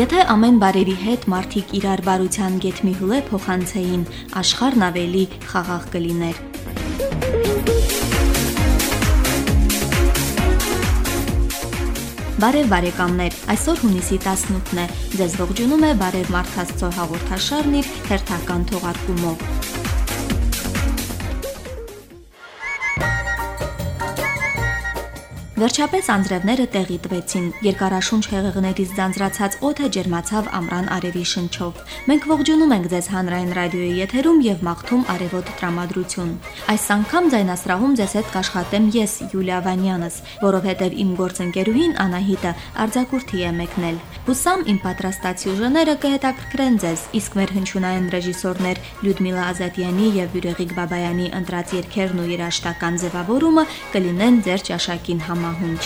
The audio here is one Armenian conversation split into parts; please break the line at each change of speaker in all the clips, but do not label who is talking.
Եթե ամեն բարերի հետ մարդիկ իրար բարության գեթ մի հուլե փոխանցեին, աշխարհն ավելի խաղաղ կլիներ։ Բարև բարեկամներ, այսօր հունիսի 18-ն է։ Ձեզ ողջունում է Բարև Մարթասցո հաղորդաշարն իր հերթական թողարկումով։ Վերջապես անձրևները տեղի տվեցին։ Երկարաշունչ հեղեղներից ձանձրացած օդը ջերմացավ ամռան արևի շնչով։ Մենք ողջունում ենք ձեզ հանրային ռադիոյի եթերում եւ մաղթում արևոտ տրամադրություն։ Այս անգամ ձայնասրահում ձեզ հետ կաշխատեմ ես, Յուլիա Վանյանս, որովհետեւ իմ գործընկերուհին Անահիտը արձակուրդի է մեկնել։ Հուսամ իմ պատրաստացի ուժները կհետաքրքրեն ձեզ, իսկ մեր հնչյունային ռեժիսորներ Լյուդմիլա Ազատյանի եւ Յուրեգիկ Բաբայանի ընտրած երգերն ու երաժշտական ձևավորումը կլինեն ձեր ճաշակին համա համահունչ։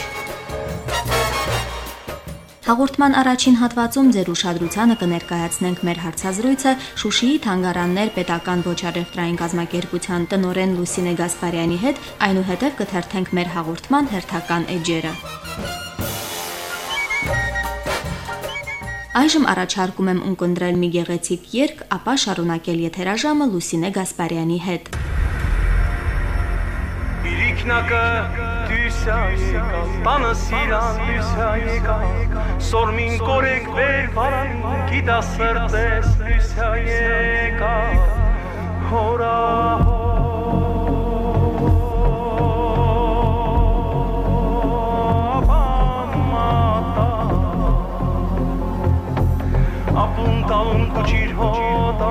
Հաղորդման առաջին հատվածում ձեր ուշադրությանը կներկայացնենք մեր հարցազրույցը Շուշիի Թանգարաններ պետական ոչարեվտրային գազམ་ակերպության տնորեն Լուսինե Գասպարյանի հետ, այնուհետև կթերթենք մեր հաղորդման հերթական էջերը։ Այժմ առաջարկում եմ ունկնդրել մի գեղեցիկ երգ, ապա շարունակել եթերաժամը Լուսինե Գասպարյանի հետ։
Իրիկնակը դյուսա եկա, տանը սիրան դյուսա եկա, սորմին կորեք վեր վարան, գիտա սրտես դյուսա եկա, հորա Apunta un cucirhota,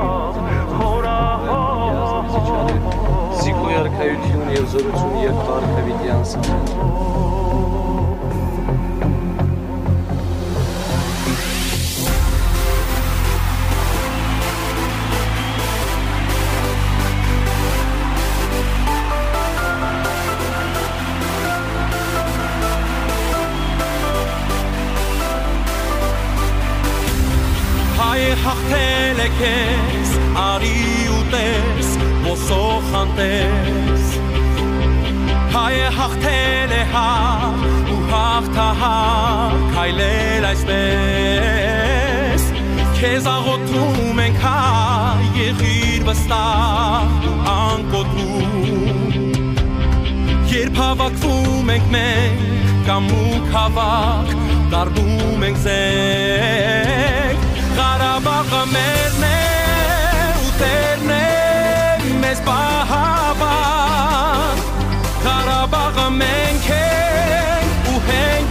Զիգոյ արքայություն եւ զորություն եւ Արքավիդյան Սամեն
Հայ հաղթել է քեզ, արի ուտես, ոսոխանտես Հայ հաղթել է հա ու հաղթահար քայլել այսպես Քեզ աղոթում ենք հա եղիր վստահ ու անկոտրում Երբ հավաքվում ենք մենք կամ ու հավաք դարբում ենք զենք Ղարաբաղը մերն է ու տերն է մեզ պահաբան Ղարաբաղը մենք ենք ու հենք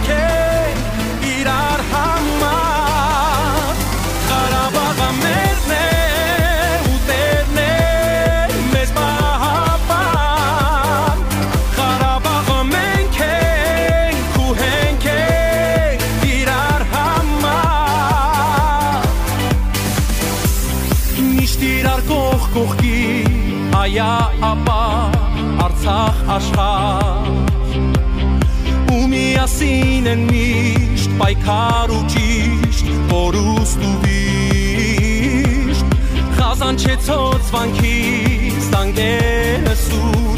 Արցախ աշխարհ ու միասին են միշտ պայքար ու ճիշտ որուստ ու վիշտ խազան չեցոց վանքից տանգենը սուր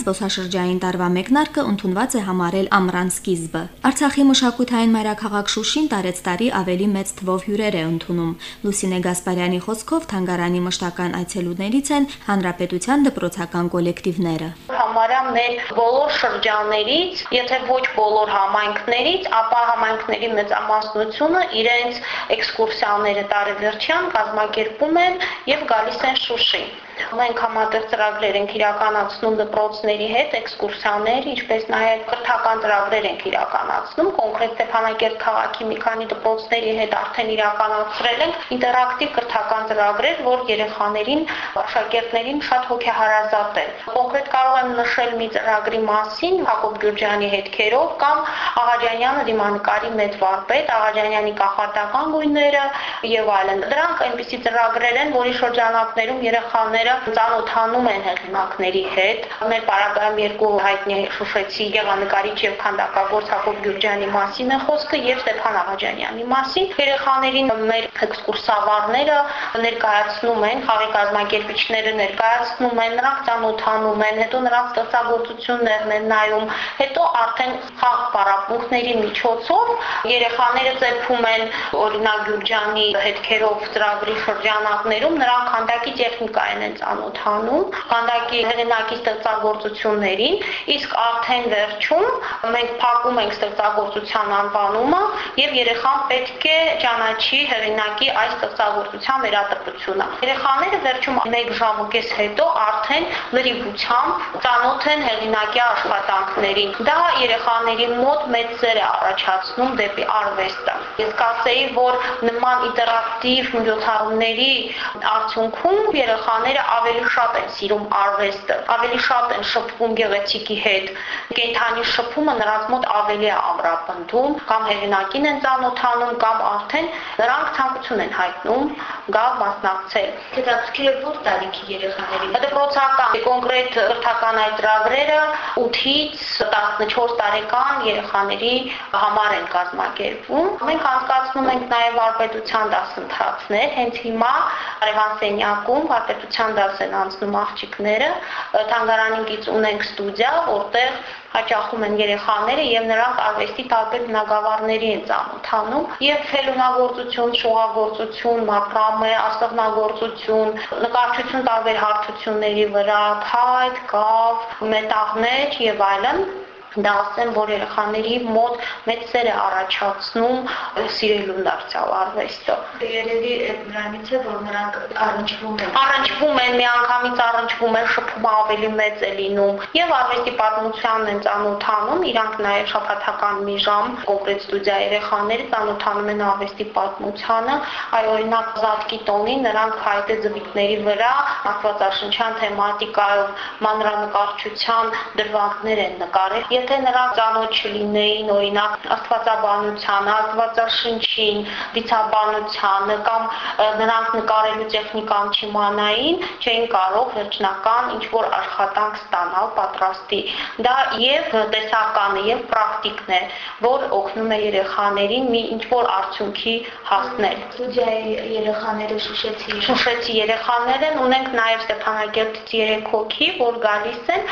Սովորաբար զբոսաշրջային տարվա մեկնարկը ընդունված է համարել ամռան սկիզբը։ Արցախի մշակութային մայրաքաղաք Շուշին տարեց տարի ավելի մեծ թվով հյուրեր է ընդունում։ Լուսինե Գասպարյանի խոսքով թանգարանի մշտական այցելուներից են հանրապետության դպրոցական կոլեկտիվները։
Համարյա մեր բոլոր շրջաններից, եթե ոչ բոլոր համայնքներից, ապա համայնքների մեծամասնությունը իրենց էքսկուրսիաները տարեվերջյան կազմակերպում են եւ գալիս են Շուշի։ Մենք համատեղ ծրագրեր ենք իրականացնում դպրոցների հետ, էքսկուրսիաներ, ինչպես նաև կրթական ծրագրեր ենք իրականացնում։ Կոնկրետ Ստեփանակերտ քաղաքի մի քանի դպրոցների հետ արդեն իրականացրել ենք ինտերակտիվ կրթական ծրագրեր, որ երեխաներին, աշակերտներին շատ հոգեհարազատ է։ Կոնկրետ կարող եմ նշել մի ծրագրի մասին Հակոբ Գյուրջյանի հետքերով կամ Աղաջանյանը դիմանկարի մեծ վարպետ, Աղաջանյանի կախարդական գույները եւ այլն։ Դրանք այնպիսի ծրագրեր են, որի շրջանակներում երեխաները ընկերները ծանոթանում են հեղինակների հետ։ Մեր պարագայում երկու հայտնի շուշեցի Եղանկարիչ եւ քանդակագործ Հակոբ Գյուրջյանի մասին է խոսքը եւ Ստեփան Աղաջանյանի մասին։ Երեխաներին մեր էքսկուրսավարները ներկայացնում են, խաղի կազմակերպիչները ներկայացնում են, նրանք ծանոթանում են, հետո նրանք ստեղծագործություններն են նայում, հետո արդեն խաղ պարապմունքների միջոցով երեխաները ծեփում են օրինակ Գյուրջյանի հետքերով ծրագրի շրջանակներում նրանք հանդակի տեխնիկային են ծանոթանում քանդակի հեղինակի ստեղծագործություններին, իսկ արդեն վերջում մենք փակում ենք ստեղծագործության անվանումը եւ երեխան պետք է ճանաչի հեղինակի այս ստեղծագործության վերատրությունը։ Երեխաները վերջում 1 ժամուկես հետո արդեն լրիվությամբ ծանոթ են հեղինակի աշխատանքներին։ Դա երեխաների մոտ մեծ ծեր է առաջացնում դեպի արվեստը։ Ես կասեի, որ նման ինտերակտիվ միջոցառումների արդյունքում երեխաները ավելի շատ են սիրում արվեստը, ավելի շատ են շփվում գեղեցիկի հետ։ Կենթանի շփումը նրանց մոտ ավելի է ամրապնդում, կամ հեղինակին են ծանոթանում, կամ արդեն նրանք ցանկություն են հայտնում գալ մասնակցել։
է որ տարիքի երեխաների։
Դպրոցական կոնկրետ կրթական այդ ծրագրերը 8-ից 14 տարեկան երեխաների համար են կազմակերպվում։ Մենք անցկացնում ենք նաև վարպետության դասընթացներ։ Հենց հիմա Արևան Սենյակում վարպետության դաս են անցնում աղջիկները, թանգարանինքից ունենք ստուդիա, որտեղ հաճախում են երեխաները եւ նրանք արվեստի տարբեր բնագավառների են ծանոթանում եւ ֆելունագործություն, շողագործություն, մակրամե, աստղնագործություն, նկարչություն տարբեր հարթությունների վրա, փայտ, կավ, մետաղներ եւ այլն դա ասեմ, որ երեխաների մոտ մեծ սեր է առաջացնում սիրելուն դարձյալ արվեստը։
Երևի դրանից է, որ նրանք առնչվում են։
Առնչվում են, միանգամից առնչվում են, շփումը ավելի մեծ է լինում եւ արվեստի պատմությանն են ծանոթանում, իրանք նաեւ շփաթական մի ժամ կոնկրետ ստուդիա երեխաները ծանոթանում են արվեստի պատմությանը, այ օրինակ Զատկի տոնին նրանք հայտե ձվիկների վրա աստվածաշնչյան թեմատիկայով մանրանկարչության դրվագներ են նկարել եթե նրանք ծանոթ չլինեին օրինակ աստվածաբանությանը, աստվածաշնչին, դիցաբանությանը կամ նրանք նկարելու տեխնիկան չիմանային, չէին կարող վերջնական ինչ որ աշխատանք ստանալ պատրաստի։ Դա եւ տեսականը եւ պրակտիկն է, որ օգնում է երեխաներին մի ինչ որ արդյունքի հասնել։
Ստուդիայի երեխաները շուշեցի։
Շուշեցի երեխաներն ունենք նաեւ Ստեփանակերտից 3 հոգի, որ գալիս են,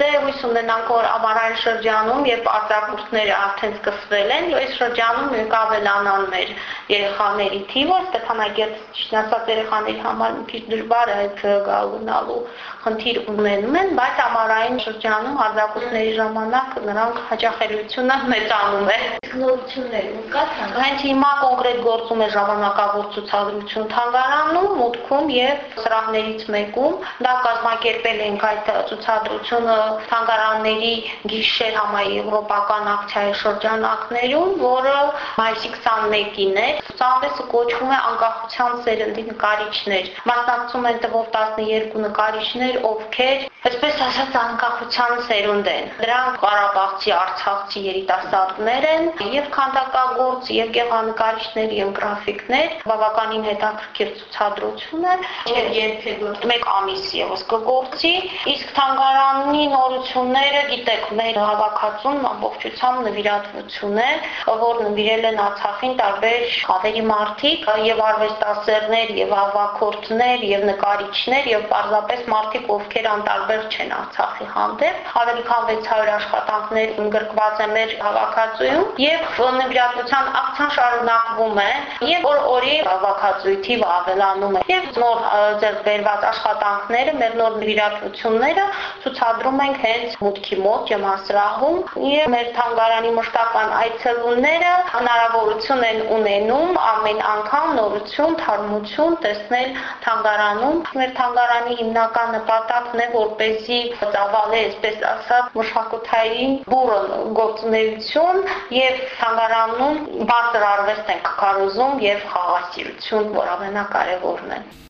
դե հույս ունենանք որ ամառային շրջանում, երբ արտակուրսները արդեն սկսվել են, այս շրջանում կավելանան մեր երեխաների թիվը, Ստեփանագերտ ճիշտացած երեխաների համար մի քիչ դժվար է այդ գալու խնդիր ունենում են, բայց ամառային շրջանում արտակուրսների ժամանակ նրանք հաճախելիությունը մեծանում է։
Նորություններ կա
Հենց հիմա կոնկրետ գործում է ժամանակավոր ցուցադրություն թանգարանում, մուտքում եւ սրահներից մեկում։ Դա կազմակերպել ենք այդ ցուցադրությունը թանգարանների գիշեր համայի եվրոպական ակցիայի շրջանակներում, որը մայիսի 21-ին է։ Ցուցահանդեսը կոչվում է անկախության սերնդի նկարիչներ։ Մասնակցում են տվով 12 նկարիչներ, ովքեր, այսպես ասած, անկախության սերունդ են։ Դրանք Ղարաբաղցի, Արցախցի երիտասարդներ են, եւ քանդակագործ, եւ գեղանկարիչներ, եւ գրաֆիկներ, բավականին հետաքրքիր ցուցադրություն է, եւ երբեք մեկ ամիս եւս կգործի, իսկ թանգարանի նորությունները, գիտեք, մեր
հավաքածուն ամբողջությամբ նվիրատվություն է, որ նվիրել են Արցախին տարբեր խավերի մարդիկ եւ արվեստասերներ եւ հավաքորդներ եւ նկարիչներ եւ պարզապես մարդիկ, ովքեր անտարբեր չեն Արցախի հանդեպ։ Ավելի քան 600 աշխատանքներ ընդգրկված է մեր հավաքածուում եւ նվիրատվության ակցիան շարունակվում է եւ օր օրի հավաքածուի թիվը ավելանում է եւ նոր ձեռք բերված աշխատանքները, մեր նոր նվիրատվությունները ցուցադրում ենք հենց մուտքի մոտ ջմասրահում եւ մեր թանգարանի մշտական այցելուները հնարավորություն են ունենում ամեն անգամ նորություն, թարմություն տեսնել թանգարանում։ Մեր թանգարանի հիմնական նպատակն է որպեսզի ծավալի, այսպես ասած, մշակութային բուրը գործունեություն եւ թանգարանում բարձր արվեստ ենք կարոզում եւ խաղաղություն, որ ամենակարևորն է։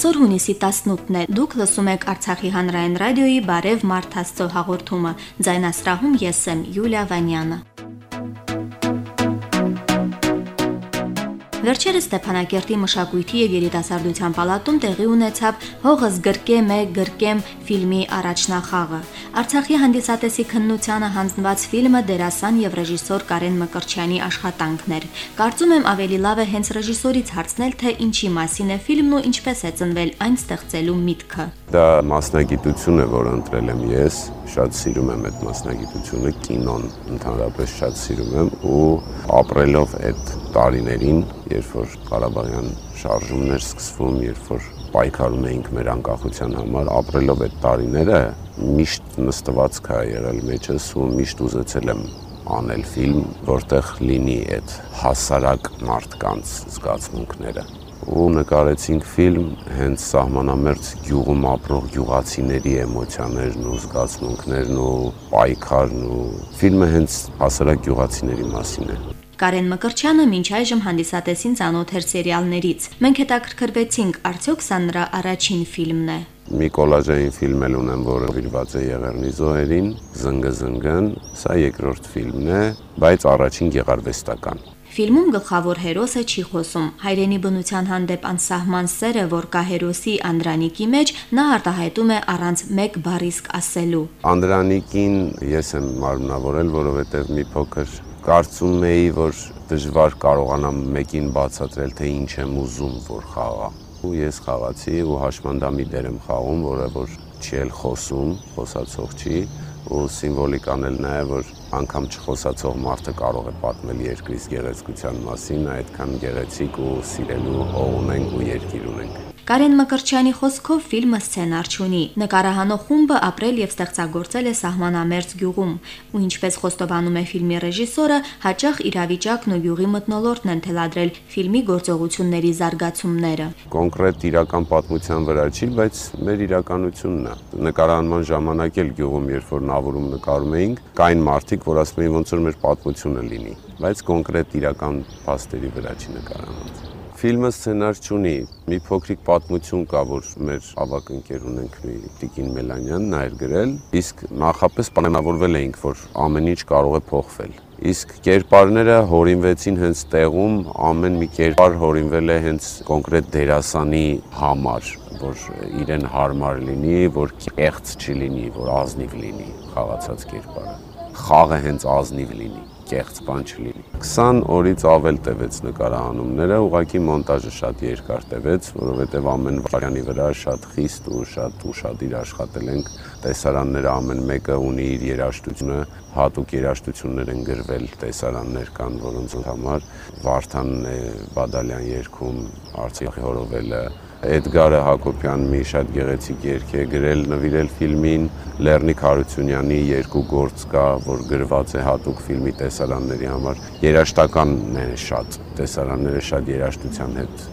Այսօր հունիսի 18-ն է։ Դուք լսում եք Արցախի հանրային ռադիոյի Բարև Մարդ Աստծո հաղորդումը։ Ձայնասրահում ես եմ Յուլիա Վանյանը։ Վերջերս Ստեփանակերտի մշակույթի եւ երիտասարդության պալատում տեղի ունեցավ Հողս գրկեմ է գրկեմ ֆիլմի առաջնախաղը։ Արցախի հանդիսատեսի քննությանը հանձնված ֆիլմը դերասան եւ ռեժիսոր Կարեն Մկրչյանի աշխատանքն էր։ Կարծում եմ ավելի լավ է հենց ռեժիսորից հարցնել, թե ինչի մասին է ֆիլմն ու ինչպես է ծնվել այն ստեղծելու միտքը։
Դա մասնագիտություն է, որ ընտրել եմ ես, շատ սիրում եմ այդ մասնագիտությունը, կինոն ընդհանրապես շատ սիրում եմ ու ապրելով այդ տարիներին, երբ որ Ղարաբաղյան շարժումներ սկսվում, երբ որ պայքարում էինք մեր անկախության համար, ապրելով այդ տարիները միշտ նստվածք է եղել մեջս ու միշտ ուզեցել եմ անել ֆիլմ, որտեղ լինի այդ հասարակ մարդկանց զգացմունքները ու նկարեցինք ֆիլմ հենց սահմանամերձ գյուղում ապրող գյուղացիների էմոցիաներն ու զգացմունքներն ու պայքարն ու ֆիլմը հենց հասարակ գյուղացիների մասին է։
Կարեն Մկրչյանը մինչ այժմ հանդիսատեսին ծանոթ էր սերիալներից։ Մենք հետաքրքրվեցինք, արդյոք սա նրա առաջին ֆիլմն է։
Մի կոլաժային ֆիլմ էլ ունեմ, որը վիրված է Եղեռնի զոհերին, Զնգզնգն, սա երկրորդ ֆիլմն է, բայց առաջին գեղարվեստական։
Ֆիլմում գլխավոր հերոսը չի խոսում։ Հայրենի բնության հանդեպ անսահման սերը, որ կա հերոսի Անդրանիկի մեջ, նա արտահայտում է առանց մեկ բառիսկ ասելու։
Անդրանիկին ես եմ մարմնավորել, որովհետև մի փոքր կարծում էի, որ դժվար կարողանամ մեկին բացատրել, թե ինչ եմ ուզում, որ խաղա։ Ու ես խաղացի ու հաշմանդամի դեր եմ խաղում, որը որ չի էլ խոսում, խոսացող չի, ու սիմվոլիկան էլ նաև որ անգամ չխոսացող մարդը կարող է պատմել երկրից գեղեցկության մասին, այդքան գեղեցիկ ու սիրելու հող ունենք ու երկիր ունենք։
Կարեն Մկրչյանի խոսքով ֆիլմը սցենար չունի։ Նկարահանող խումբը ապրել եւ ստեղծագործել է սահմանամերձ գյուղում, ու ինչպես խոստովանում է ֆիլմի ռեժիսորը, հաճախ իրավիճակն ու գյուղի մթնոլորտն են թելադրել ֆիլմի գործողությունների զարգացումները։
Կոնկրետ իրական պատմության վրա չի, բայց մեր իրականությունն է։ Նկարահանման ժամանակ էլ գյուղում, երբ որ նավուրում նկարում էինք, կային մարդիկ, որ ասում էին ոնց որ մեր պատմությունը լինի, բայց կոնկրետ իրական փաստերի վրա չի նկարահանված։ Ֆիլմը սցենար չունի, մի փոքրիկ պատմություն կա, որ մեր ավակ ընկեր ունենք մի Տիկին Մելանյան, նա էր գրել, իսկ նախապես պայմանավորվել էինք, որ ամեն ինչ կարող է փոխվել։ Իսկ կերպարները հորինվեցին հենց տեղում, ամեն մի կերպար հորինվել է հենց կոնկրետ դերասանի համար, որ իրեն հարմար լինի, որ կեղծ չլինի, որ ազնիվ լինի խաղացած կերպարը։ Խաղը հենց ազնիվ լինի կեղծ բան չլինի։ 20 օրից ավել տևեց նկարահանումները, ուղղակի մոնտաժը շատ երկար տևեց, որովհետև ամեն վարյանի վրա շատ խիստ ու շատ ուշադիր աշխատել ենք։ Տեսարանները ամեն մեկը ունի իր երաժշտությունը, հատուկ երաժշտություններ են գրվել, տեսարաններ կան, որոնց համար Վարդան Բադալյան երգում Արցախի հորովելը Էդգարը Հակոբյան մի շատ գեղեցիկ երգ է գրել, նվիրել ֆիլմին, Լեռնիկ Հարությունյանի երկու գործ կա, որ գրված է հատուկ ֆիլմի տեսարանների համար։ Երաշտականն է շատ, տեսարանները շատ երաշտության հետ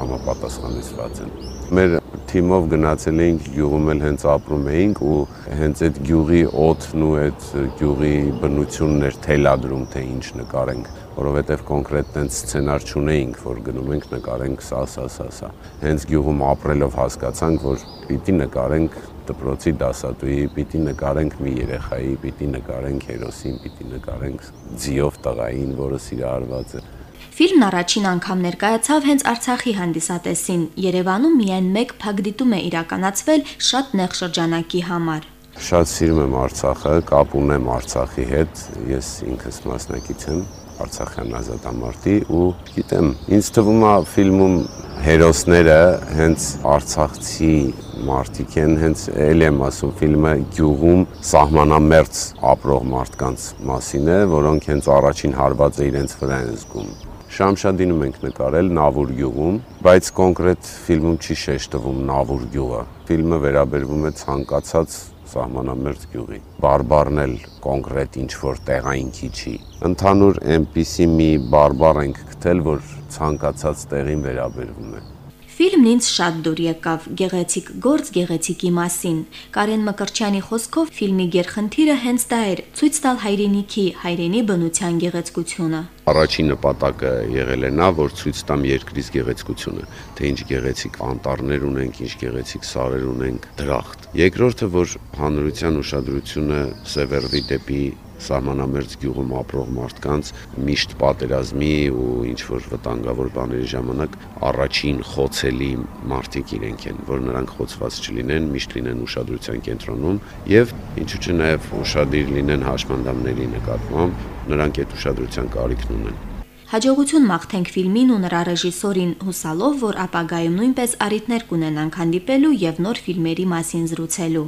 համապատասխանեցված են։ Մեր թիմով գնացել էինք գյուղում էլ հենց ապրում էինք ու հենց այդ գյուղի օդն ու այդ գյուղի բնությունն էր թելադրում թե ինչ նկարենք որովհետև կոնկրետ տենց սցենար չունեինք, որ գնում ենք նկարենք սա, սա, սա, սա։ Հենց գյուղում ապրելով հասկացանք, որ պիտի նկարենք դպրոցի դասատուի, պիտի նկարենք մի երեխայի, պիտի նկարենք հերոսին, պիտի նկարենք ձիով տղային, որը սիրահարված է։
Ֆիլմն առաջին անգամ ներկայացավ հենց Արցախի հանդիսատեսին։ Երևանում միայն մեկ փակդիտում է իրականացվել շատ նեղ շրջանակի համար։
Շատ սիրում եմ Արցախը, կապ ունեմ Արցախի հետ, ես ինքս մասնակից եմ Արցախյան ազատամարտի ու գիտեմ, ինձ թվում է ֆիլմում հերոսները հենց արցախցի մարդիկ են, հենց էլ եմ ասում ֆիլմը գյուղում սահմանամերձ ապրող մարդկանց մասին է, որոնք հենց առաջին հարվածը իրենց վրա են զգում։ Շամշադինում ենք նկարել Նավուր գյուղում, բայց կոնկրետ ֆիլմում չի շեշտվում Նավուր գյուղը։ Ֆիլմը վերաբերվում է ցանկացած սահմանամերձ գյուղի։ Բարբարն էլ կոնկրետ ինչ որ տեղայինքի չի։ Ընդհանուր այնպիսի մի բարբար ենք գտել, որ ցանկացած տեղին վերաբերվում է։
Ֆիլմն ինձ շատ դուր եկավ գեղեցիկ գործ գեղեցիկի մասին։ Կարեն Մկրչյանի խոսքով ֆիլմի գերխնդիրը հենց դա էր՝ ցույց տալ հայրենիքի, հայրենի բնության գեղեցկությունը։
Առաջին նպատակը եղել է նա, որ ցույց տամ երկրից գեղեցկությունը, թե ինչ գեղեցիկ անտառներ ունենք, ինչ գեղեցիկ սարեր ունենք, դրախտ։ Երկրորդը, որ հանրության ուշադրությունը սևեռվի դեպի սահմանամերձ գյուղում ապրող մարդկանց միշտ պատերազմի ու ինչ որ վտանգավոր բաների ժամանակ առաջին խոցելի մարդիկ իրենք են, որ նրանք խոցված չլինեն, միշտ լինեն ուշադրության կենտրոնում եւ ինչու՞ չէ նաեւ ուշադիր լինեն հաշմանդամների նկատմամբ, նրանք այդ ուշադրության կարիքն ունեն։
Հաջողություն մաղթենք ֆիլմին ու նրա ռեժիսորին հուսալով, որ ապագայում նույնպես առիթներ կունենանք հանդիպելու եւ նոր ֆիլմերի մասին զրուցելու։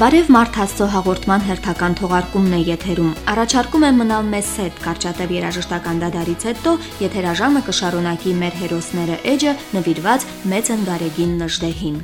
Բարև Մարդ Աստծո հաղորդման հերթական թողարկումն է եթերում։ Առաջարկում եմ մնալ մեզ հետ կարճատև երաժշտական դադարից հետո եթերաժամը կշարունակի մեր հերոսները էջը նվիրված մեծ ընկարեգին Նժդեհին։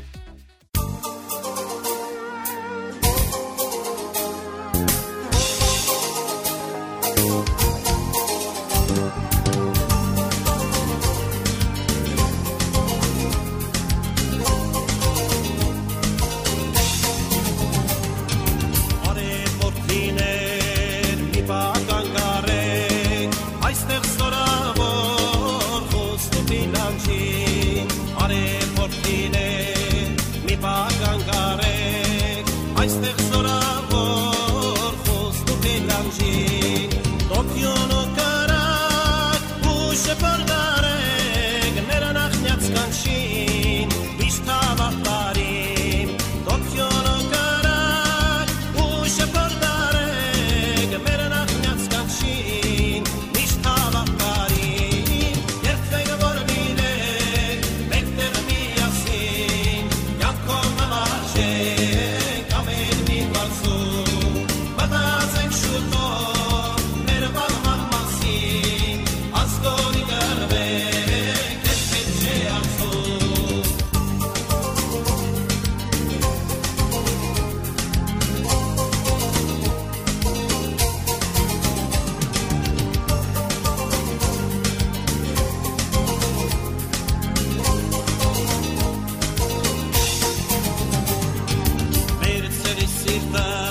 life.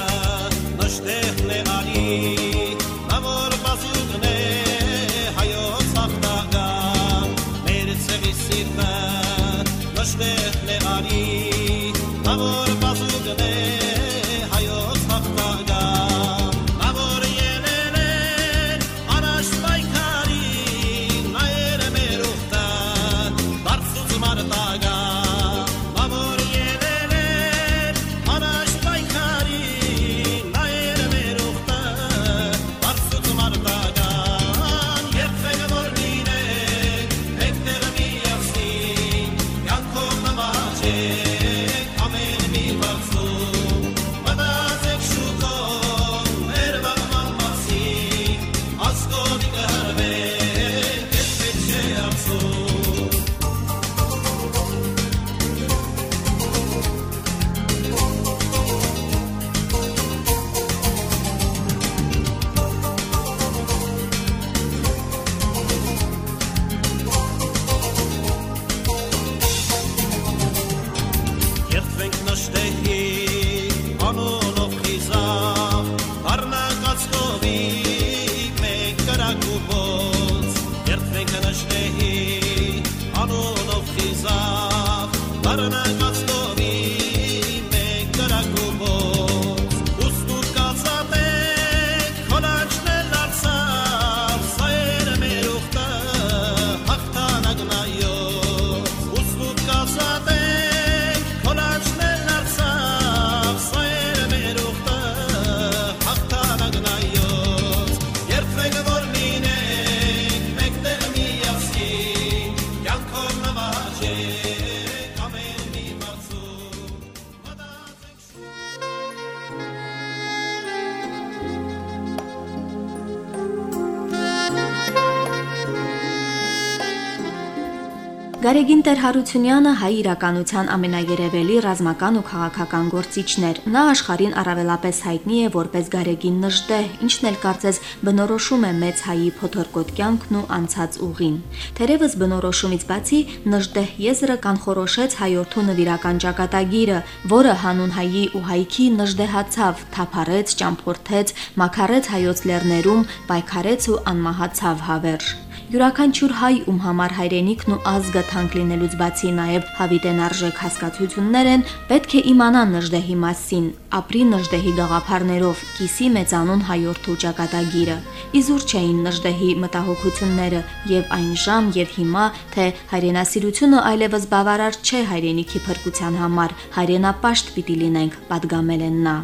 Գարեգին Տեր-Հարությունյանը հայ իրականության ամենաերևելի ռազմական ու քաղաքական գործիչն էր։ Նա աշխարհին առավելապես հայտնի է որպես Գարեգին Նժդեհ, ինչն էլ կարծես բնորոշում է մեծ հայի փոթորկոտ կյանքն ու անցած ուղին։ Թերևս բնորոշումից բացի Նժդեհ եզրը կանխորոշեց հայորդու նվիրական ճակատագիրը, որը հանուն հայի ու հայքի նժդեհացավ, թափարեց, ճամփորդեց, մաքարեց հայոց լեռներում, պայքարեց ու անմահացավ հավերժ յուրաքանչյուր հայ ում համար հայրենիքն ու ազգը թանկ լինելուց բացի նաև հավիտեն արժեք հասկացություններ են, պետք է իմանան նժդեհի մասին, ապրի նժդեհի գաղափարներով, կիսի մեծանուն հայորդու ճակատագիրը։ Իզուր չէին նժդեհի մտահոգությունները եւ այն ժամ եւ հիմա, թե հայրենասիրությունը այլևս բավարար չէ հայրենիքի փրկության համար, հայրենապաշտ պիտի լինենք, падգամել են նա։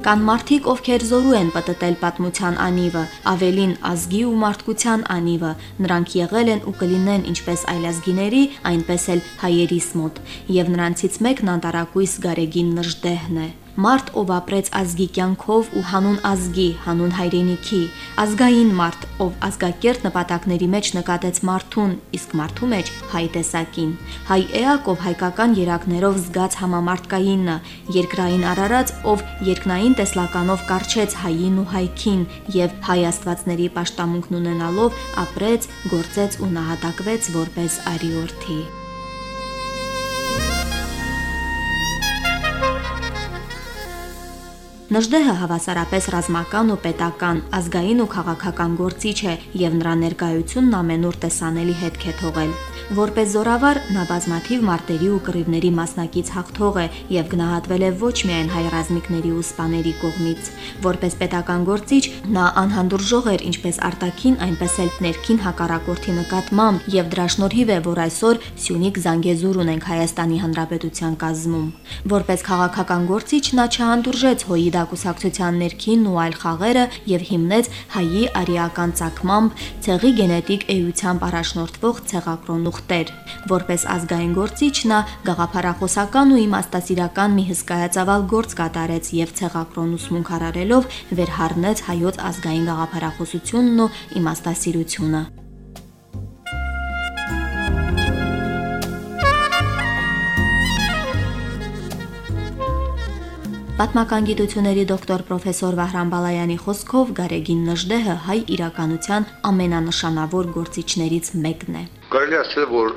Կան մարդիկ, ովքեր զորու են պատտել պատմության անիվը, ավելին ազգի ու մարդկության անիվը։ Նրանք եղել են ու կլինեն ինչպես այլազգիների, այնպես էլ հայերիս մոտ, եւ նրանցից մեկն անտարակույս Գարեգին Նժդեհն է։ Մարդ, ով ապրեց ազգի կյանքով ու հանուն ազգի, հանուն հայրենիքի, ազգային մարդ, ով ազգակերտ նպատակների մեջ նկատեց մարդուն, իսկ մարդու մեջ հայ տեսակին։ Հայ էակ, ով հայկական երակներով զգաց համամարտկայինը, երկրային արարած, ով երկնային տեսլականով կարչեց հային ու հայքին եւ հայ աստվածների պաշտամունքն ունենալով ապրեց, գործեց ու նահատակվեց որպես արիորթի։ Նժդեհը հավասարապես ռազմական ու պետական, ազգային ու քաղաքական գործիչ է եւ նրա ներկայությունն ամենուր տեսանելի հետք է թողել։ Որպես զորավար նա բազմաթիվ մարտերի ու կռիվների մասնակից հաղթող է եւ գնահատվել է ոչ միայն հայ ռազմիկների ու սպաների կողմից։ Որպես պետական գործիչ նա անհանդուրժող էր ինչպես արտաքին, այնպես էլ ներքին հակառակորդի նկատմամբ եւ դրա շնորհիվ է, որ այսօր Սյունիք Զանգեզուր ունենք Հայաստանի Հանրապետության կազմում։ Որպես քաղաքական գործիչ նա չհանդուրժեց հոյի դակուսակցության ներքին ու այլ խաղերը եւ հիմնեց հայի արիական ցակմամբ ցեղի գենետիկ էությամբ առաջնորդվող ցեղակրոն ուխտեր։ Որպես ազգային գործիչ նա գաղափարախոսական ու իմաստասիրական մի հսկայածավալ գործ կատարեց եւ ցեղակրոն ուսմունք արարելով վերհառնեց հայոց ազգային գաղափարախոսությունն ու իմաստասիրությունը։ Պատմական գիտությունների դոկտոր պրոֆեսոր Վահրամ Բալայանի խոսքով Գարեգին Նժդեհը հայ իրականության ամենանշանավոր գործիչներից մեկն է։
Կարելի ասել, որ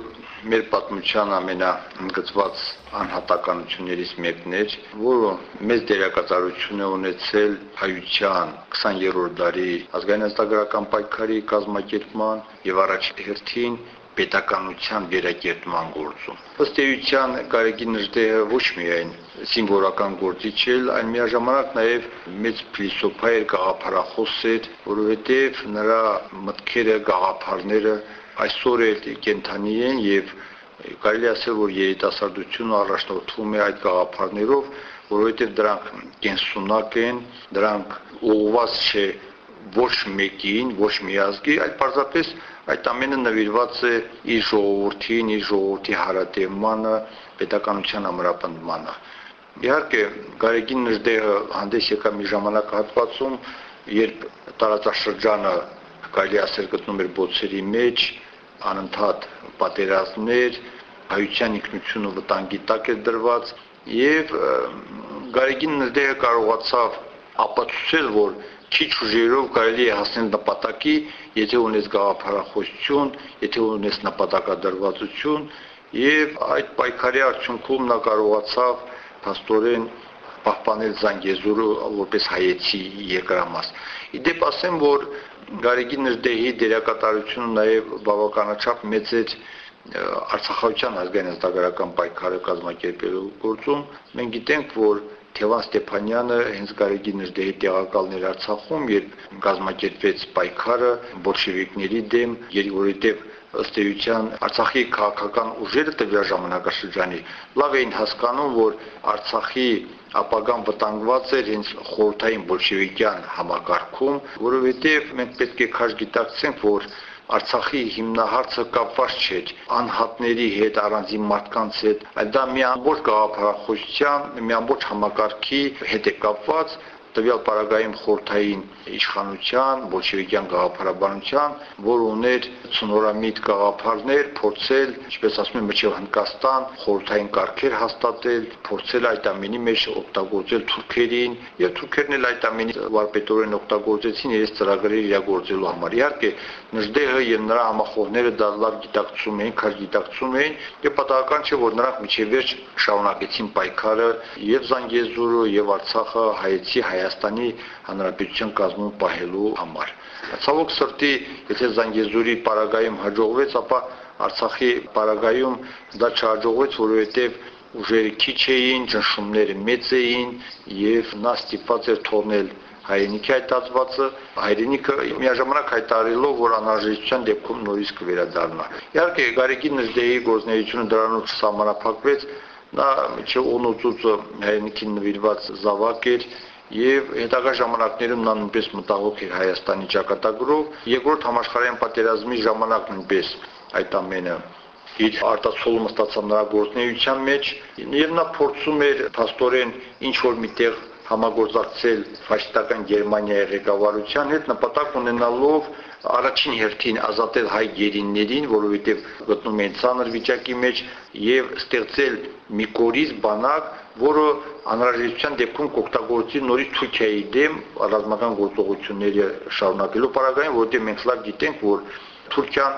մեր պատմության ամենաընդգծված անհատականություններից մեկն էր, որը մեծ դերակատարություն է ունեցել հայության 20-րդ դարի ազգային ազգագրական պայքարի կազմակերպման եւ առաջ հերթին պետականության վերակերտման գործում։ Ըստ էության Գարեգին Նժդեհը ոչ միայն սիմվոլական գործիչ էր, այլ միաժամանակ նաև մեծ փիլիսոփա էր, գաղափարախոս էր, որովհետև նրա մտքերը, գաղափարները այսօր էլ կենթանի են եւ կարելի ասել, որ երիտասարդությունը առաջնորդվում է այդ գաղափարներով, որովհետև դրանք կենսունակ են, դրանք ուղղված չէ ոչ մեկին, ոչ մի ազգի, այլ պարզապես այդ ամենը նվիրված է իր ժողովրդին, իր ժողովրդի հարատևմանը, պետականության ամրապնդմանը։ Իհարկե, Գարեգին Նժդեհը հանդես եկավ մի ժամանակահատվածում, երբ տարածաշրջանը կարելի ասել գտնում էր բոցերի մեջ, անընդհատ պատերազմներ, հայության ինքնությունը վտանգի տակ էր դրված եւ Գարեգին Նժդեհը կարողացավ ապացուցել, որ քիչ ուժերով կարելի է հասնել նպատակի, եթե ունես գաղափարախոսություն, եթե ունես նպատակադրվածություն եւ այդ պայքարի արդյունքում նա կարողացավ փաստորեն պահպանել Զանգեզուրը որպես հայեցի երկրամաս։ Իդեպ ասեմ, որ Գարեգին Նժդեհի դերակատարությունը նաև բավականաչափ մեծ էր Արցախայցյան ազգային ազգագրական պայքարը կազմակերպելու գործում։ Մենք գիտենք, որ Թևան Ստեփանյանը հենց Գարեգին Նժդեհի տեղակալներ Արցախում, երբ կազմակերպվեց պայքարը բոլշևիկների դեմ, որովհետև ըստ էության Արցախի քաղաքական ուժերը տվյալ ժամանակաշրջանի լավ էին հասկանում, որ Արցախի ապագան վտանգված էր հենց խորհրդային բոլշևիկյան համակարգում, որովհետև մենք պետք է քաշ գիտակցենք, որ Արցախի հիմնահարցը կապված չէ անհատների հետ, առանձին մարդկանց հետ, այլ դա մի ամբողջ գաղափարախոսության, մի ամբողջ համակարգի հետ է կապված, տվյալ պարագայում խորթային իշխանության, բոլշևիկյան գաղափարաբանության, որ ուներ ցնորամիտ գաղափարներ, փորձել, ինչպես ասում են, մինչև Հնդկաստան խորթային կարգեր հաստատել, փորձել այդ ամենի մեջ օգտագործել թուրքերին, եւ թուրքերն էլ այդ ամենի վարպետորեն օգտագործեցին իրենց ծրագրերը իրագործելու համար։ Իհարկե, Նժդեհը եւ նրա համախոհները դա լավ գիտակցում էին, քաշ գիտակցում էին, եւ պատահական չէ, որ նրանք միջև վերջ շարունակեցին պայքարը եւ Զանգեզուրը եւ Արցախը հայեցի հայ Հայաստանի Հանրապետության կազմում պահելու համար։ Ցավոք սրտի, եթե Զանգեզուրի պարագայում հաջողվեց, ապա Արցախի պարագայում դա չհաջողվեց, որովհետև ուժերը քիչ էին, ճնշումները մեծ էին եւ նա ստիպված էր թողնել հայրենիքի հայտածվածը, հայրենիքը միաժամանակ հայտարարելով, որ անհրաժեշտության դեպքում նորից կվերադառնա։ Իհարկե, Գարեգին Նժդեհի գործնեությունը դրանով չսահմանափակվեց, նա միջև օնոծուցը հայրենիքին նվիրված զավակ էր եւ հետագա ժամանակներում նա նույնպես մտահոգ էր Հայաստանի ճակատագրով երկրորդ համաշխարհային պատերազմի ժամանակ նույնպես այդ ամենը իր արտացոլումը ստացավ նրա գործնեության մեջ եւ նա փորձում էր փաստորեն ինչ որ միտեղ համագործակցել ֆաշիստական Գերմանիայի ղեկավարության հետ նպատակ ունենալով առաջին հերթին ազատել հայ գերիններին, որովհետև գտնում են ցաներ վիճակի մեջ եւ ստեղծել մի կորիզ բանակ, որը անհրաժեշտության դեպքում կօգտագործի նորից Թուրքիայի դեմ ռազմական գործողությունների շարունակելու պարագային, որովհետև մենք լավ գիտենք, որ Թուրքիան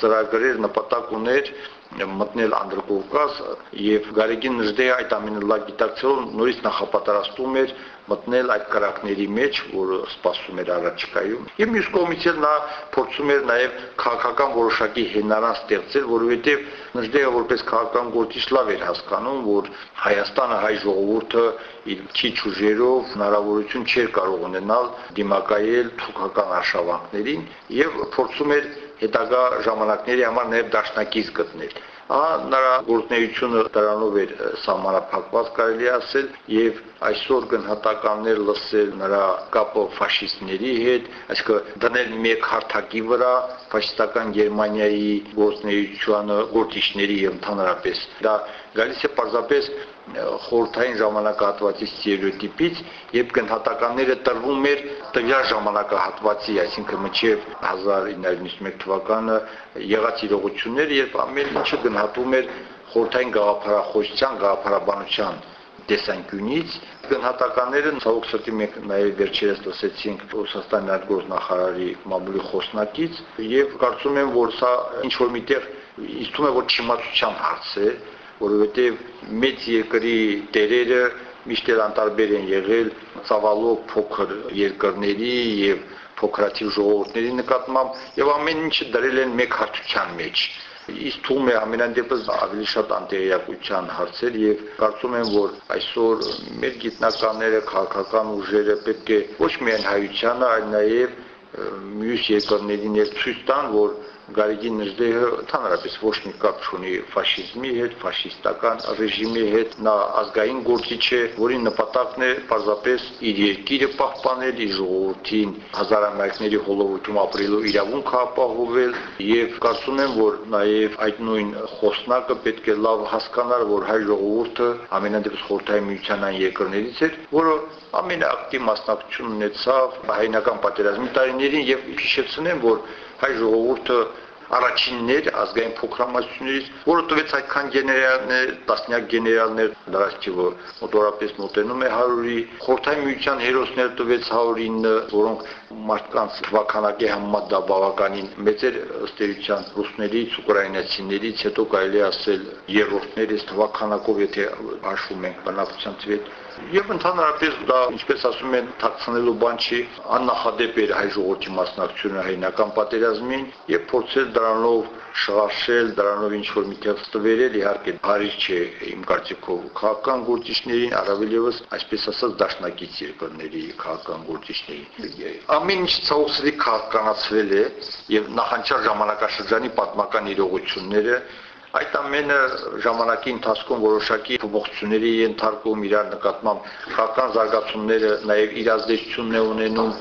ծրագրեր նպատակ ուներ մտնել Անդրկովկաս եւ Գարեգին Նժդեը այդ ամենը լավ գիտակցելով նորից նախապատրաստում էր մտնել այդ կրակների մեջ, որը սպասում էր առաջիկայում։ Եվ մյուս կողմից էլ նա փորձում էր նաև քաղաքական որոշակի հենարան ստեղծել, որովհետև Նժդեը որպես քաղաքական գործիչ լավ էր հասկանում, որ Հայաստանը հայ ժողովուրդը իր քիչ ուժերով հնարավորություն չէր կարող ունենալ դիմակայել թուրքական արշավանքներին եւ փորձում էր հետագա ժամանակների համար նաև դաշնակից գտնել ահա նրա գործունեությունը դրանով էր սահմանափակված կարելի ասել եւ այսօր գնահատականներ լսել նրա կապը ֆաշիստների հետ, այսինքն դնել մեկ հարթակի վրա ֆաշիստական Գերմանիայի գործունեությունը գործիչների ընդհանրապես դա գալիս է պարզապես խորթային ժամանակահատվածի ստերեոտիպից, երբ գնահատականները տրվում էր տվյալ ժամանակահատվածի, այսինքն մինչև 1991 թվականը եղած իրողությունները, երբ ամեն ինչը գնահատվում էր խորթային գաղափարախոսության, գաղափարաբանության տեսանկյունից գնահատականները ցավոք սրտի մենք նաև վերջերս լսեցինք Ռուսաստանի արտգործնախարարի մամուլի խոսնակից եւ կարծում եմ որ սա ինչ որ միտեղ ինձ թվում է որ չիմացության հարց է որովհետեւ մեծ երկրի տերերը միշտ էլ անտարբեր են եղել ցավալով փոքր երկրների եւ փոքրաթիվ ժողովուրդների նկատմամբ եւ ամեն ինչը դրել են մեկ հարթության մեջ Իս թվում է ամենայն դեպս ավելի շատ անտեղյակության հարցեր եւ կարծում եմ որ այսօր մեր գիտնականները քաղաքական ուժերը պետք է ոչ միայն հայությանը այլ նաեւ մյուս երկրներին էլ ցույց տան որ Գարեգին Նժդեհը ընդհանրապես ոչ մի կապ չունի ֆաշիզմի հետ, ֆաշիստական ռեժիմի հետ, նա ազգային գործիչ է, որի նպատակն է պարզապես իր երկիրը պահպանել, իր ժողովրդին հազարամյակների հոլովույթում ապրելու իրավունքը ապահովել եւ կարծում եմ, որ նաեւ այդ նույն խոսնակը պետք է լավ հասկանար, որ հայ ժողովուրդը ամենադեպս խորհրդային միության այն երկրներից էր, որը ամենաակտիվ մասնակցություն ունեցավ հայնական պատերազմի տարիներին եւ հիշեցնեմ, որ հայ ժողովուրդը առաջիններ ազգային փոքրամասնություններից, որը տվեց այդքան գեներալներ, տասնյակ գեներալներ, դրանց թիվը մոտորապես մոտենում է 100-ի, խորթային միության հերոսներ տվեց 109, որոնք մարդկանց վականակի համեմատ դա բավականին մեծ էր ըստ էության ռուսներից, ուկրաինացիներից, հետո կարելի ասել երրորդներից թվականակով, եթե հաշվում ենք բնակության թվით Եվ ընդհանրապես դա, ինչպես ասում են, թաքցնելու բան չի, աննախադեպ էր հայ ժողովրդի մասնակցությունը հայնական պատերազմին եւ փորձել դրանով շղարշել, դրանով ինչ որ միտեղ ստվերել, իհարկե հարիր չէ իմ կարծիքով քաղաքական գործիչներին, առավել եւս այսպես ասած դաշնակից երկրների քաղաքական գործիչների։ Ամեն ինչ ցավոքսելի քաղաքականացվել է եւ նախանցյալ ժամանակաշրջանի պատմական իրողությունները Այդ ամենը ժամանակի ընթացքում որոշակի փոփոխությունների ենթարկում իրար նկատմամբ քաղաքական զարգացումները նաև իր ազդեցությունն է ունենում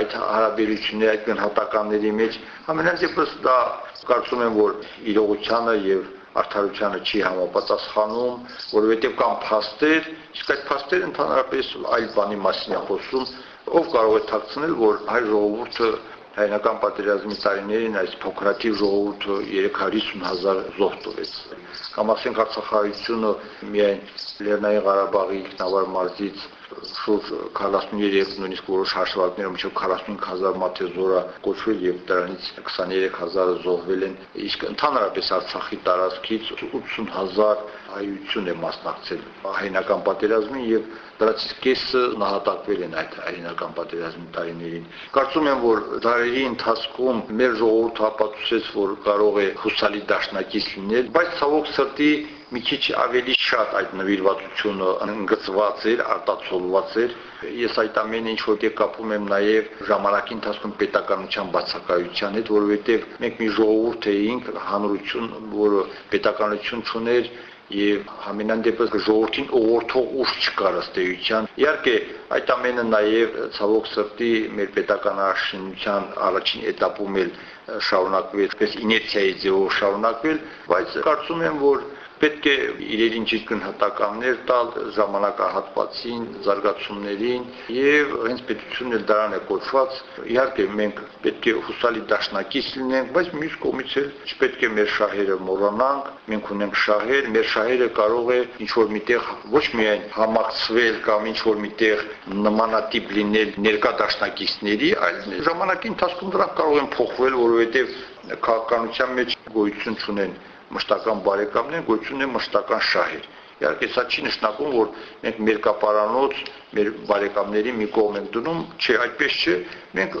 այդ հարաբերությունների այդ գնահատականների մեջ ամենազեպս դա կարծում եմ որ իրողությանը եւ արդարությանը չի համապատասխանում, որովհետև կան փաստեր, իսկ այդ փաստերը ընդհանրապես այլ բանի մասին է խոսում, ով կարող է թաքցնել, որ հայ ժողովուրդը հայնական պատերազմի տարիներին այս փոքրաթիվ ժողովուրդը 350.000 զոհ տվեց։ Կամ ասենք Արցախայությունը միայն Լեռնային Ղարաբաղի ինքնավար մարզից շուրջ 43 նույնիսկ որոշ հաշվարկներով մինչև 45000 մատեզորա կոչվել եւ դրանից 23000-ը զոհվել են իսկ ընդհանրապես Արցախի տարածքից 80000 հայություն է մասնակցել հայնական պատերազմին եւ դրանից կեսը նահատակվել են այդ հայնական պատերազմի տարիներին կարծում եմ որ դարերի ընթացքում մեր ժողովուրդը ապացուցեց որ կարող է հուսալի դաշնակից լինել բայց ցավոք սրտի մի քիչ ավելի շատ այդ նվիրվածությունը ընդգծված էր, արտացոլված էր։ Ես այդ ամենը ինչ որ կապում եմ նաև ժամանակի ընթացքում պետականության բացակայության հետ, որովհետև մենք մի ժողովուրդ էինք, հանրություն, որը պետականություն չուներ եւ ամենան դեպս ժողովրդին օգորթող ուժ չկար ըստ էության։ Իհարկե, այդ ամենը նաեւ ցավոք սրտի մեր պետական աշինության առաջին этаպում էլ շարունակվեց, այսպես ինեցիայի ձևով շարունակվել, բայց կարծում եմ, որ պետք է իրերին ճիշտ գնահատականներ տալ ժամանակահատվածին, զարգացումներին եւ հենց պետությունն էլ դրան է կոչված։ Իհարկե մենք պետք է հուսալի դաշնակից լինենք, բայց մյուս կողմից էլ չպետք է մեր շահերը մոռանանք։ Մենք ունենք շահեր, մեր շահերը կարող է ինչ որ միտեղ ոչ միայն համակցվել կամ ինչ որ միտեղ նմանատիպ լինել ներկա դաշնակիցների, այլ ժամանակի ընթացքում դրանք կարող են փոխվել, որովհետեւ քաղաքականության մեջ գոյություն ունեն մշտական բարեկամներ, գոյություն ունեն մշտական շահեր։ Իհարկե սա չի նշանակում, որ մենք մեր կապարանոց, մեր բարեկամների մի կողմ ենք դնում, չէ, այդպես չէ։ Մենք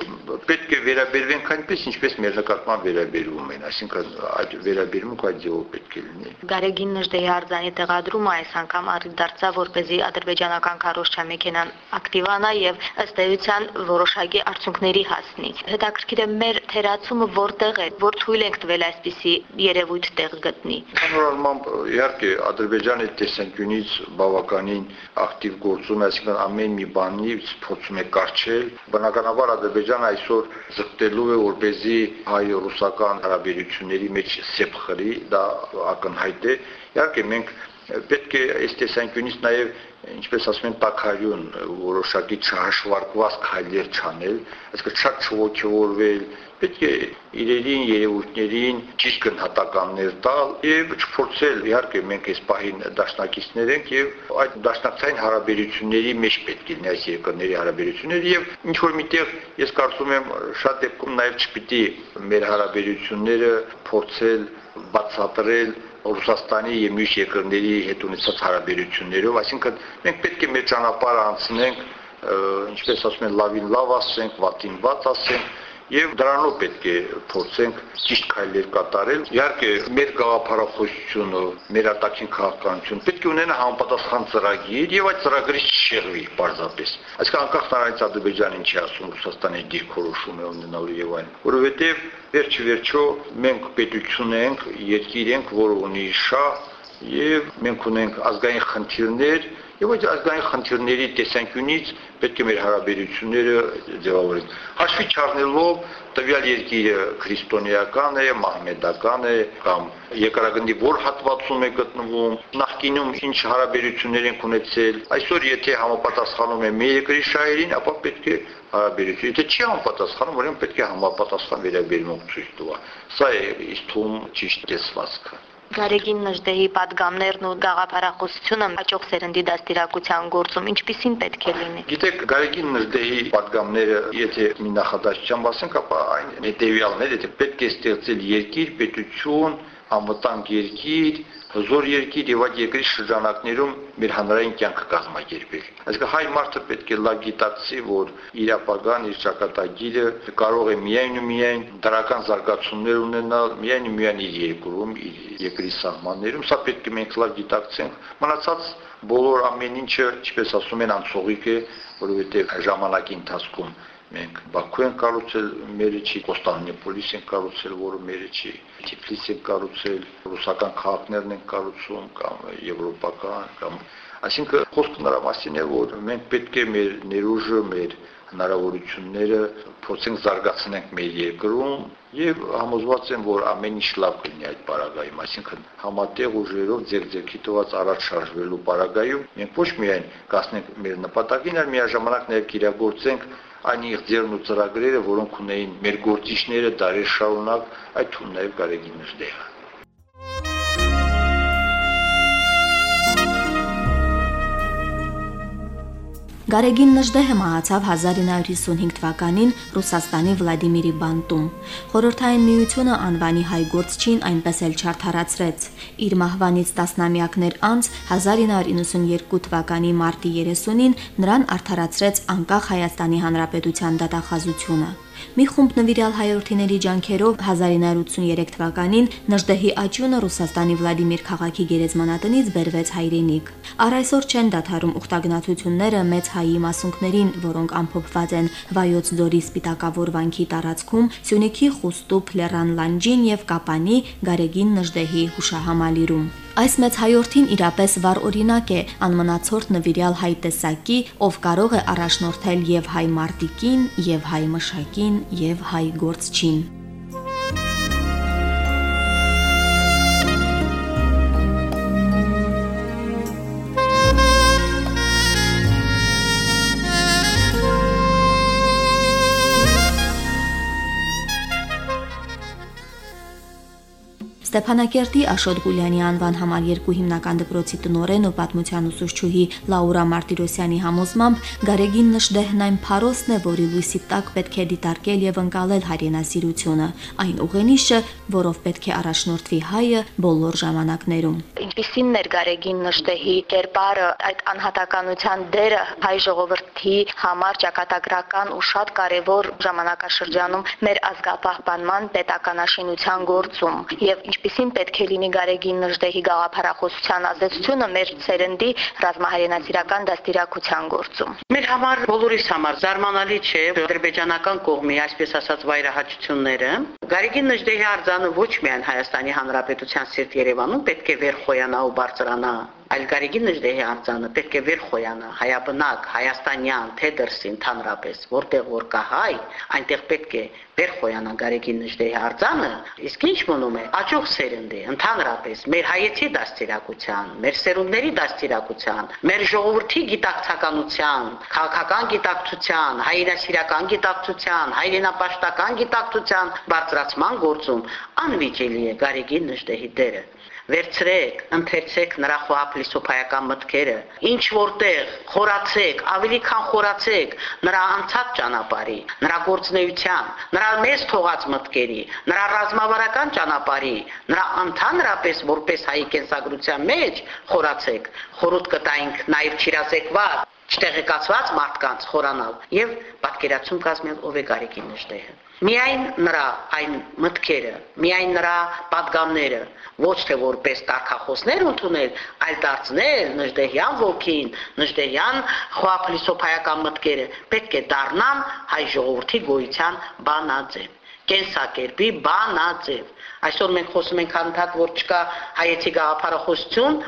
պետք է վերաբերվենք այնպես, ինչպես մեր նկատմամբ վերաբերվում են, այսինքն այդ վերաբերմունք այդ ձևով պետք է լինի։
Գարեգին Նժդեի արձանի տեղադրումը այս անգամ առիթ դարձավ, որպեսզի ադրբեջանական քարոշչա մեքենան ակտիվանա եւ ըստ էության որոշակի արդյունքների հասնի։ Հետաքրքիր է մեր թերացումը որտեղ է, որ թույլ ենք տվել այսպիսի երևույթ տեղ գտնի։
Նորմալ իհարկե Ադրբեջանի տեսանկյունից բավականին ակտիվ գործում է, այսինքն ամեն մի բանից փորձում է կարճել։ Բնականաբար Ադրբեջանը այսօր զգտելու է, որպեսզի հայ-ռուսական հարաբերությունների մեջ սեփ խրի, դա ակնհայտ է։ Իհարկե մենք պետք է այս տեսանկյունից նաև ինչպես ասում են տակարյուն որոշակի չհաշվարկված քայլեր չանել, այսինքն շատ չողոքորվել, պետք է իրերին, երևույթներին ճիշտ գնահատականներ տալ եւ չփորձել իհարկե մենք այս պահին դաշնակիցներ ենք եւ այդ դաշնակցային հարաբերությունների մեջ պետք է լինի այս երկրների հարաբերությունները եւ ինչ որ միտեղ ես կարծում եմ շատ դեպքում նաեւ չպիտի մեր հարաբերությունները փորձել բացատրել Ռուսաստանի եւ մյուս երկրների հետ ունեցած հարաբերություններով, այսինքն մենք պետք է մեր ճանապարհը անցնենք, ինչպես ասում են, լավին լավ ասենք, վատին վատ ասենք, եւ դրանով պետք է փորձենք ճիշտ քայլեր կատարել։ Իհարկե, մեր գաղափարախոսությունը, մեր արտաքին քաղաքականությունը պետք է ունենա համապատասխան ծրագիր եւ այդ ծրագրից չշեղվի պարզապես։ Այսինքն անկախ նրանից Ադրբեջանը ինչի ասում, Ռուսաստանի դիրքորոշում է ունենալու եւ այլն, որովհետեւ վերջի վերջո մենք պետություն ենք, երկիր ենք, որը ունի շահ եւ մենք ունենք ազգային խնդիրներ Եվ այդ ազգային խնդիրների տեսանկյունից պետք է մեր հարաբերությունները ձևավորենք։ Հաշվի չառնելով տվյալ երկիրը քրիստոնեական է, մահմեդական է կամ երկրագնդի որ հատվածում է գտնվում, նախկինում ինչ հարաբերություններ են ունեցել։ Այսօր եթե համապատասխանում է մեր երկրի շահերին, ապա պետք է հարաբերություն։ Եթե չի համապատասխանում, ուրեմն պետք է համապատասխան վերաբերմունք ցույց տվա։ Սա է իսկ թվում ճիշտ տեսվածքը։
Գարեգին Նժդեհի падգամներն ու գաղափարախոսությունը հաջող սերնդի դաստիարակության գործում ինչպիսին պետք է լինի։
Գիտեք, Գարեգին Նժդեհի падգամները, եթե մի նախադասությամբ ասենք, ապա այն հետեւյալներ, եթե պետք է ստեղծել երկիր, պետություն, անվտանգ երկիր, հզոր երկիր եւ այդ երկրի շրջանակներում մեր հանրային կյանքը կազմակերպել։ Այսինքն հայ մարդը պետք է լավ գիտակցի, որ իր ապագան, իր ճակատագիրը կարող է միայն ու միայն դրական զարգացումներ ունենալ, միայն ու միայն իր երկրում, իր երկրի սահմաններում։ Սա պետք է մենք լավ գիտակցենք։ Մնացած բոլոր ամեն ինչը, ինչպես ասում են, անցողիկ է, որովհետեւ ժամանակի ընթացքում մենք Բաքու ենք կառուցել Մերիչի, Կոստանդնուպոլիս ենք կառուցել, որը Մերիչի, Թիֆլիս ենք կառուցել, ռուսական քաղաքներն ենք կառուցում կամ եվրոպական կամ այսինքն խոսքը նրա մասին է, որ մենք պետք է մեր ներուժը, մեր հնարավորությունները փորձենք զարգացնենք մեր երկրում եւ համոզված եմ, որ ամեն ինչ լավ կլինի այդ պարագայում, այսինքն համատեղ ուժերով ձեր ձերքի տված առաջ շարժվելու պարագայում մենք ոչ միայն կասնենք մեր նպատակին, այլ միաժամանակ նաև կիրագործենք այն իղձերն ու ծրագրերը, որոնք ունեին մեր գործիչները դարեր շարունակ, այդ թվում նաև Գարեգին
Գարեգին Նժդեհը մահացավ 1955 թվականին Ռուսաստանի Վլադիմիրի բանտում։ Խորհրդային միությունը անվանի հայ գործչին այնպես էլ չարթարացրեց։ Իր մահվանից տասնամյակներ անց 1992 թվականի մարտի 30-ին նրան արդարացրեց անկախ Հայաստանի Հանրապետության դատախազությունը։ Մի խումբ նվիրյալ հայրենիների ջանքերով 1983 թվականին Նժդեհի աճյունը Ռուսաստանի Վլադիմիր քաղաքի գերեզմանատնից բերվեց հայրենիք։ Առ այսօր չեն դադարում ուխտագնացությունները մեծ հայի մասունքներին, որոնք ամփոփված են Վայոց ձորի Սպիտակավոր վանքի տարածքում, Սյունիքի Խուստուփ Լեռան լանջին եւ Կապանի Գարեգին Նժդեհի հուշահամալիրում։ Այս մեծ հայորդին իրապես վառ օրինակ է անմնացորդ նվիրյալ հայ տեսակի, ով կարող է առաջնորդել եւ հայ մարտիկին, եւ հայ մշակին, եւ հայ գործչին։ Ստեփանակերտի Աշոտ Գուլյանի անվան համար երկու հիմնական դպրոցի տնօրեն ու պատմության ուսուցչուհի Լաուրա Մարտիրոսյանի համոզմամբ Գարեգին Նժդեհն այն փարոսն է, որի լույսի տակ պետք է դիտարկել եւ ընկալել հայրենասիրությունը, այն ուղենիշը, որով պետք է առաջնորդվի հայը բոլոր ժամանակներում։
Ինչպիսին ներգարեգին նշտեհի կերպարը այդ անհատականության դերը հայ ժողովրդի համար ճակատագրական ու շատ կարևոր ժամանակաշրջանում մեր ազգապահպանման պետականաշինության գործում եւ ինչպիսին պետք է լինի գարեգին նժդեհի գաղափարախոսության ազդեցությունը մեր ցերնդի ռազմահայրենասիրական դաստիարակության գործում։
Մեր համար բոլորիս համար զարմանալի չէ ադրբեջանական կողմի, այսպես ասած, վայրահաճությունները։ Գարեգին Նժդեհի արձանը ոչ միայն Հայաստանի Հանրապետության սիրտ Երևանում պետք է վերխոյանա ու բարձրանա, այլ Գարեգին Նժդեհի արձանը պետք է վերխոյանա հայաբնակ, հայաստանյան, թե դրսի ընդհանրապես, որտեղ որ կա հայ, այնտեղ պետք է վերխոյանա Գարեգին Նժդեհի արձանը, իսկ ինչ մնում է աճող սերնդի, ընդհանրապես մեր հայեցի դաստիարակության, մեր սերունդների դաստիարակության, մեր ժողովրդի գիտակցականության, քաղաքական գիտակցության, հայրենասիրական գիտակցության, հայրենապաշտական գիտակցության բարձրացման գործում անվիճելի է Գարեգին Նժդեհի դերը վերցրեք, ընթերցեք նրա խոհապլիսոփայական մտքերը, ինչ որտեղ խորացեք, ավելի քան խորացեք նրա անցած ճանապարհի, նրա գործնեության, նրա մեծ թողած մտքերի, նրա ռազմավարական ճանապարհի, նրա ընդհանրապես որպես հայի կենսագրության մեջ խորացեք, խորոտ կտայինք նաև չիրազեկված չտեղեկացված մարդկանց խորանալ եւ պատկերացում կազմել ով է Գարիկի Նժդեհը Միայն նրա այն մտքերը, միայն նրա падգամները ոչ թե որպես տակախոսներ ընդունել, այլ դարձնել Նժդեհյան ոգին, Նժդեհյան խոափիլիսոփայական մտքերը պետք է դառնան հայ ժողովրդի գոյության բանաձև, կենսակերպի բանաձև։ Այսօր մենք խոսում ենք հանդարտ, որ չկա հայեցի գաղափարախոսություն,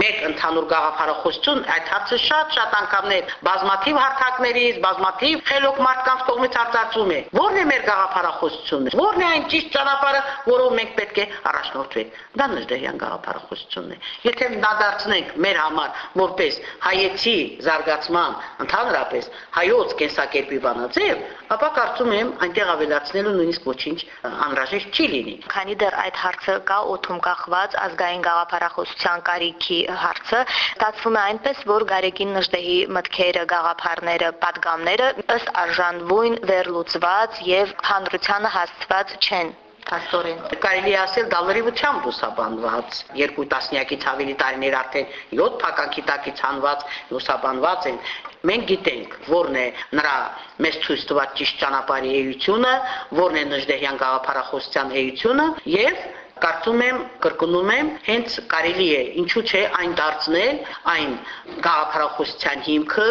մեկ ընդհանուր գաղափարախոսություն այդ հարցը շատ-շատ անգամներ բազմաթիվ հարթակներից, բազմաթիվ խելոք մարդկանց կողմից արձածում է։ Որն է մեր գաղափարախոսությունը։ Որն է այն ճիշտ ճանապարհը, որով մենք պետք է առաջնորդվենք։ Դա Նժդեհյան գաղափարախոսությունն է։ Եթե նա դարձնենք մեր համար որպես հայեցի զարգացման ընդհանրապես հայոց կենսակերպի բանաձև, ապա կարծում եմ այնտեղ ավելացնելու նույնիսկ ոչինչ անհրաժեշտ չի լինի։
Քանի դեռ այդ հարցը կա օթում կախված ազգային գաղափարախոսության կարիքի հարցը ստացվում է այնպես, որ Գարեգին Նժդեհի մտքերը, գաղափարները, падգամները ըստ արժանվույն վերլուծված եւ հանրությանը հասցված չեն Աստորեն։
Կարելի ասել դալերիվությամբ լուսաբանված, երկու տասնյակից ավելի տարիներ արդեն 7 փակակի տակից հանված լուսաբանված են։ Մենք գիտենք, որն է նրա մեզ ցույց տված ճիշտ ճանապարհի էությունը, որն է Նժդեհյան գաղափարախոսության էությունը եւ կարծում եմ, կրկնում եմ, հենց կարելի է, ինչու՞ չէ, այն դարձնել այն գաղափարախոսության հիմքը,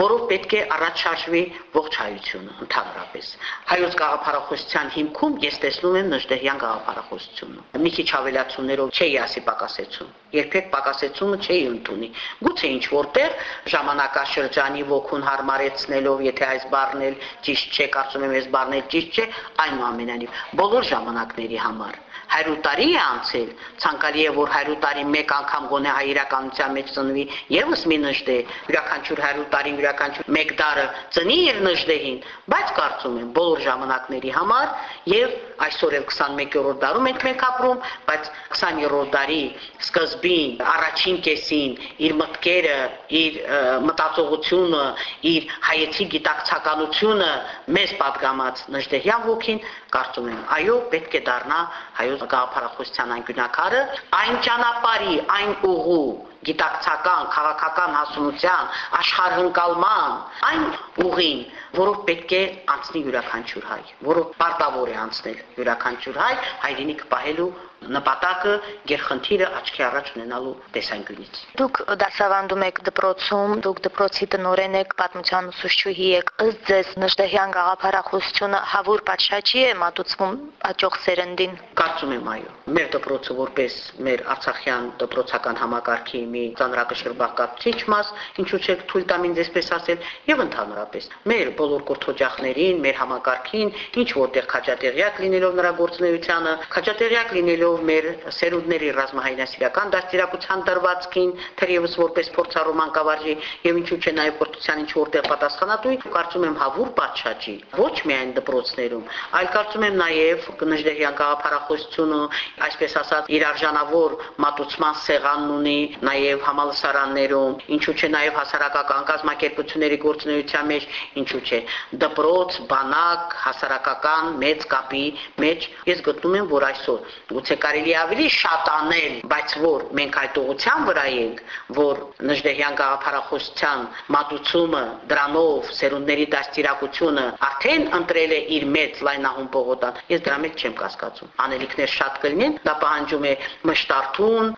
որով պետք է առաջ շարժվի ողջ հայությունը ընդհանրապես։ Հայոց գաղափարախոսության հիմքում ես տեսնում եմ Նժդեհյան գաղափարախոսությունը։ Մի քիչ ավելացումներով չէի ասի պակասեցում։ Երբեք պակասեցումը չէի ընդունի։ Գուցե ինչ որտեղ ժամանակաշրջանի ոգուն հարմարեցնելով, եթե այս բառն էլ ճիշտ չէ, կարծում եմ այս բառն էլ ճիշտ չէ, այնուամենայնիվ բոլոր ժամանակների համար 100 տարի է անցել, ցանկալի է որ 100 տարի մեկ անգամ գոնե հայրականության մեջ ծնվի եւս մի նժդե, յուրաքանչյուր 100 տարի յուրաքանչյուր մեկ դարը ծնի իր նժդեհին, բայց կարծում եմ բոլոր ժամանակների համար եւ այսօր էլ 21-րդ դարում ենք մենք ապրում, բայց 20-րդ դարի սկզբին, առաջին կեսին իր մտքերը, իր մտածողությունը, իր հայեցի գիտակցականությունը մեզ падգամած Նժդեհյան ոգին կարծում եմ, այո, պետք է դառնա հայոց գաղափարախոսության անկյունակարը, այն ճանապարհի, այն ուղու գիտակցական, քաղաքական հասունության, աշխարհընկալման այն ուղին, որով պետք է անցնի յուրաքանչյուր հայ, որով պարտավոր է անցնել յուրաքանչյուր հայ հայրենիք պահելու նպատակը գերխնդիրը աչքի առաջ ունենալու տեսանկյունից։
Դուք դասավանդում եք դպրոցում, դուք դպրոցի տնօրեն եք, պատմության ուսուցչուհի եք, ըստ ձեզ Նժդեհյան գաղափարախոսությունը հավուր պատշաճի է մատուցվում աճող սերնդին։
Կարծում եմ այո։ Մեր դպրոցը որպես մեր Արցախյան դպրոցական համակարգի մի ծանրակշիռ բաղկացիչ մաս, ինչու՞ չէ թույլ տամ ինձ այսպես ասել, եւ ընդհանրապես մեր բոլոր կորթօջախներին, մեր համակարգին, ինչ որտեղ քաջատեղյակ լինելով նրա գործունեությանը, քաջատեղյակ լինելով ելնելով մեր սերունդների ռազմահայնասիրական դաստիարակության դրվածքին, թերևս որպես փորձառու մանկավարժի եւ ինչու՞ չէ նաեւ կրթության ինչ որտեղ պատասխանատու, կարծում եմ հավուր պատշաճի, ոչ միայն դպրոցներում, այլ կարծում եմ նաեւ Նժդեհյան գաղափարախոսությունը, այսպես ասած, իր արժանավոր մատուցման սեղանն ունի նաեւ համալսարաններում, ինչու՞ չէ նաեւ հասարակական կազմակերպությունների գործունեության մեջ, ինչու՞ չէ դպրոց, բանակ, հասարակական մեծ կապի մեջ ես գտնում եմ, որ այսօր գուցե կարելի ավելի շատ անել, բայց որ մենք այդ ուղղության վրա ենք, որ Նժդեհյան գաղափարախոսության մատուցումը դրանով սերունդների դաստիարակությունը արդեն ընտրել է իր մեծ լայնահուն պողոտան, ես դրա մեջ չեմ կասկածում։ Անելիքներ շատ կլինեն, դա պահանջում է մշտարթուն,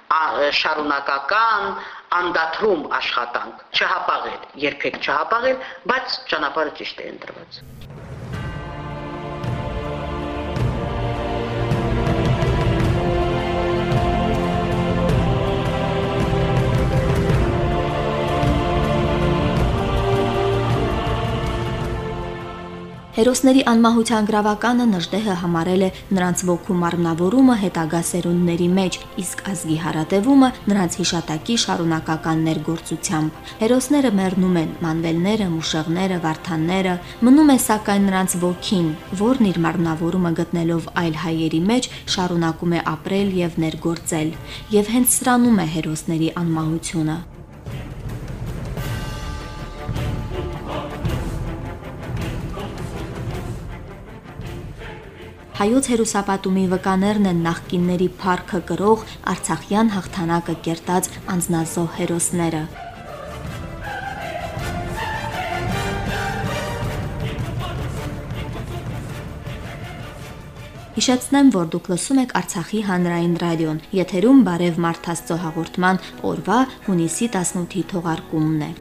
շարունակական անդատրում աշխատանք, չհապաղել, երբեք չհապաղել, բայց ճանապարհը ճիշտ է ընտրված։
Հերոսների անմահության գրավականը Նժդեհը համարել է նրանց ոգու մարմնավորումը հետագա սերունդների մեջ, իսկ ազգի հարատևումը նրանց հիշատակի շարունակական ներգործությամբ։ Հերոսները մեռնում են, մանվելները, մուշեղները, վարդանները, մնում է սակայն նրանց ոգին, որն իր մարմնավորումը գտնելով այլ հայերի մեջ շարունակում է ապրել եւ ներգործել։ Եվ հենց սրանում է հերոսների անմահությունը։ Հայոց հերուսապատումի վկաներն են նախկինների փառքը կրող Արցախյան հաղթանակը կերտած անznազոհ հերոսները։ Հիշեցնեմ, որ դուք լսում եք Արցախի հանրային ռադիոն։ Եթերում Բարև Մարթաստո հաղորդման օրվա հունիսի 18-ի թողարկումն է։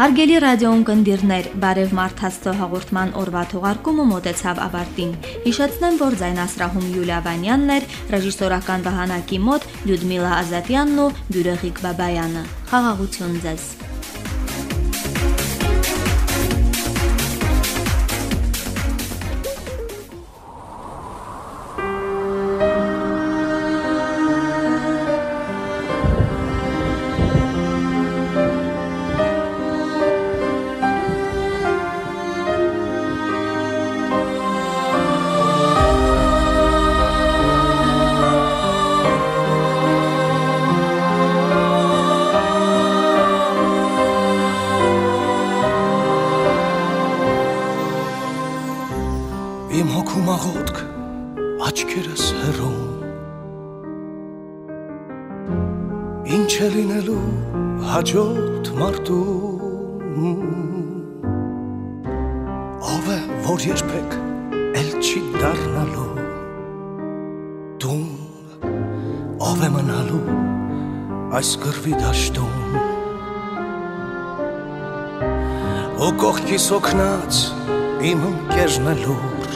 Հարգելի ռադիոյն կնդիրներ, բարև մարդ Աստծո հաղորդման օրվա թողարկումը մոտեցավ ավարտին։ Հիշեցնեմ, որ ձայնասրահում Յուլիա Վանյանն էր, ռեժիսորական վահանակի մոտ Լյուդմիլա Ազատյանն ու Գյուրեգիկ Բաբայանը։ Խաղաղություն ձեզ։
օգնած իմ ընկերն է լուր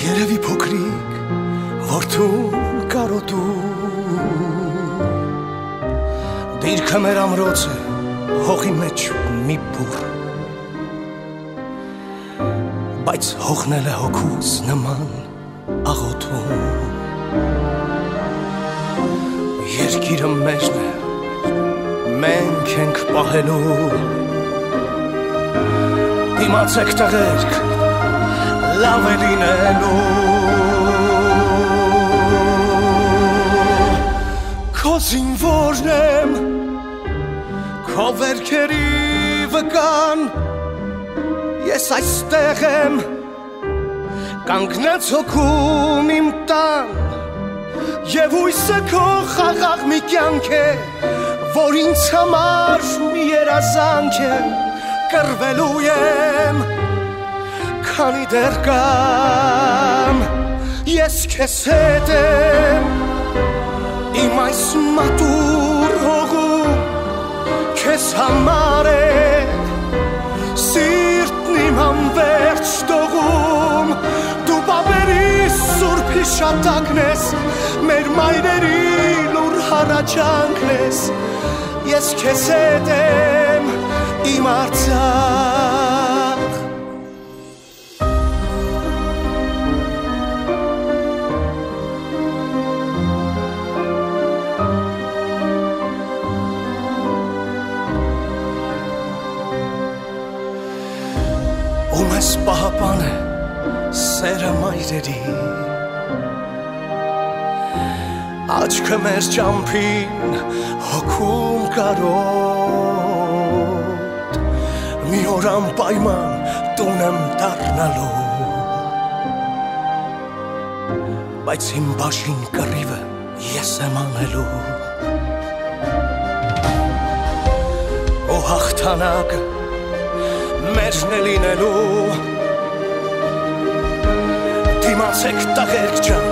Երևի փոքրիկ որդուն կարոտու Դիրքը մեր ամրոց է հողի մեջ մի բուր Բայց հողնել է հոգուս նման աղոթում Երկիրը մեջն է մենք ենք պահելու Դիմացեք տղերք լավ է լինելու Քո զինվորն եմ Քո վերքերի վկան Ես այստեղ եմ Կանգնած հոգում իմ տան Եվ ույսը քո խաղաղ մի կյանք է Որ ինձ համար մի երազանք է Կրվելու եմ քանի դեռ կամ ես քեզ հետ եմ իմ այս մատուր հողում քեզ համար է սիրտն իմ անվերջ տողում դու բաբերի սուրբ հիշատակն ես մեր մայրերի լուր հարաճանքն ես ես քեզ հետ եմ իմ արցախ Ում ես Աչքը մեր ճամփին հոգում կարոտ Մի օր անպայման տուն եմ դառնալու Բայց իմ բաշին կռիվը ես եմ անելու Ու հաղթանակը մեջն է լինելու Դիմացեք տղերք ջան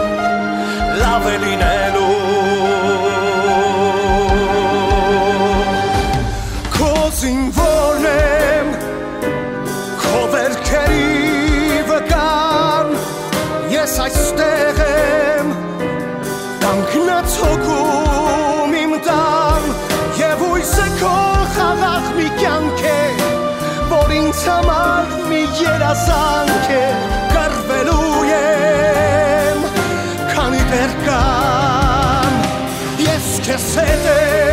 լավ է լինելու ինձ համար մի երազանք է կռվելու եմ քանի դեռ կամ ես քեզ հետ եմ